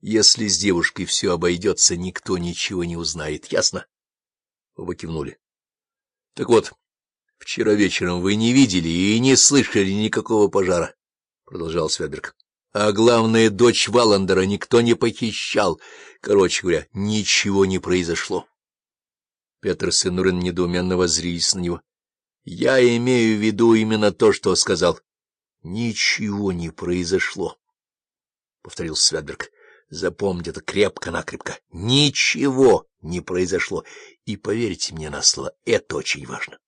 Если с девушкой все обойдется, никто ничего не узнает, ясно? Оба кивнули. — Так вот, вчера вечером вы не видели и не слышали никакого пожара, — продолжал Сверберг. — А главное, дочь Валандера никто не похищал. Короче говоря, ничего не произошло. Петерс и Нурин недоуменно воззрились на него. — Я имею в виду именно то, что сказал. — Ничего не произошло, — повторил Сверберг. Запомните это крепко-накрепко. Ничего не произошло. И поверьте мне на слово, это очень важно.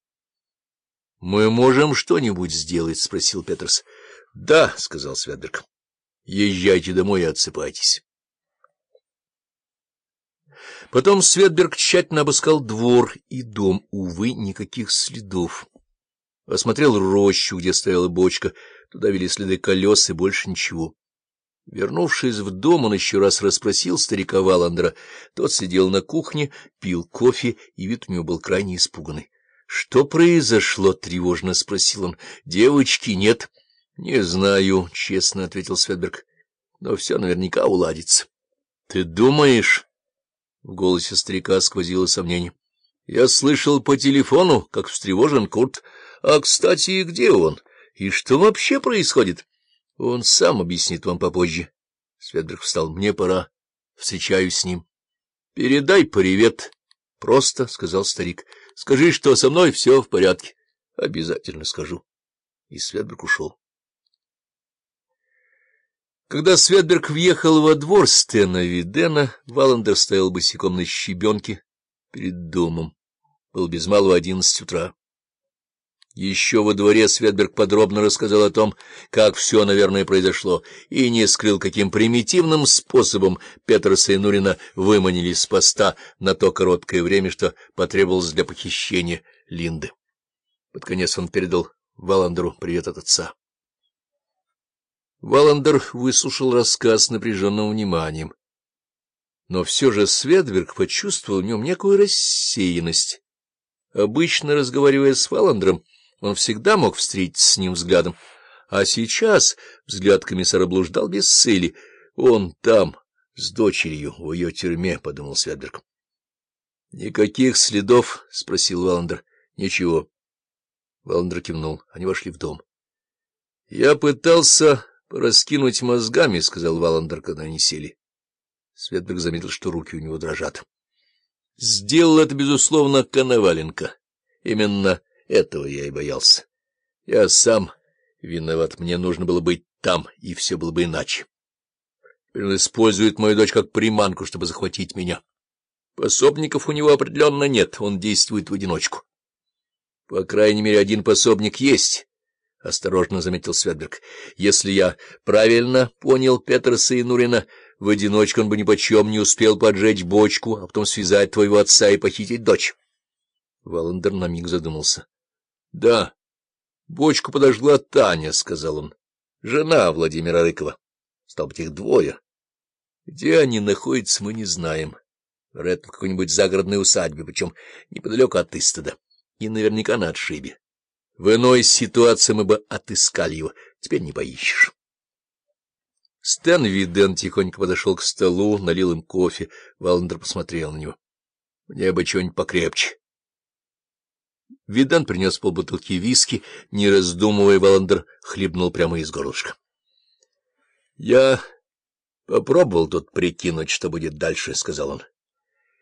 — Мы можем что-нибудь сделать? — спросил Петерс. — Да, — сказал Светберг. — Езжайте домой и отсыпайтесь. Потом Светберг тщательно обыскал двор и дом. Увы, никаких следов. Осмотрел рощу, где стояла бочка. Туда вели следы колес и больше ничего. Вернувшись в дом, он еще раз расспросил старика Валандера. Тот сидел на кухне, пил кофе, и вид у него был крайне испуганный. — Что произошло? — тревожно спросил он. — Девочки нет. — Не знаю, — честно ответил Светберг. — Но все наверняка уладится. — Ты думаешь? — в голосе старика сквозило сомнение. — Я слышал по телефону, как встревожен Курт. А, кстати, где он? И что вообще происходит? — он сам объяснит вам попозже. Светберг встал. — Мне пора. Встречаюсь с ним. — Передай привет. — Просто, — сказал старик. — Скажи, что со мной все в порядке. — Обязательно скажу. И Светберг ушел. Когда Светберг въехал во двор Стена Видена, Валандер стоял босиком на щебенке перед домом. Был без малого одиннадцать утра. Еще во дворе Светберг подробно рассказал о том, как все, наверное, произошло, и не скрыл, каким примитивным способом Петерса и Нурина выманили с поста на то короткое время, что потребовалось для похищения Линды. Под конец он передал Валандеру привет от отца. Валандер выслушал рассказ с напряженным вниманием. Но все же Светберг почувствовал в нем некую рассеянность. Обычно, разговаривая с Валандером, он всегда мог встретиться с ним взглядом. А сейчас взгляд комиссара блуждал без цели. Он там, с дочерью, в ее тюрьме, — подумал Святберг. — Никаких следов? — спросил Валандер. — Ничего. Валандер кивнул. Они вошли в дом. — Я пытался пораскинуть мозгами, — сказал Валандер, когда они сели. Светберг заметил, что руки у него дрожат. — Сделал это, безусловно, Коноваленко. Именно этого я и боялся. Я сам виноват, мне нужно было быть там, и все было бы иначе. Он использует мою дочь как приманку, чтобы захватить меня. Пособников у него определенно нет, он действует в одиночку. По крайней мере, один пособник есть, — осторожно заметил Светберг. Если я правильно понял Петерса и Нурина, в одиночку он бы нипочем не успел поджечь бочку, а потом связать твоего отца и похитить дочь. Валандер на миг задумался. — Да, бочку подожгла Таня, — сказал он, — жена Владимира Рыкова. Стал быть, их двое. Где они находятся, мы не знаем. Вероятно, в какой-нибудь загородной усадьбе, причем неподалеку от Истада. И наверняка на отшибе. В иной ситуации мы бы отыскали его. Теперь не поищешь. Стэн Виден тихонько подошел к столу, налил им кофе. Валандер посмотрел на него. — Мне бы чего-нибудь покрепче. Видан принес полбутылки виски, не раздумывая, Валандер хлебнул прямо из горлышка. — Я попробовал тут прикинуть, что будет дальше, — сказал он.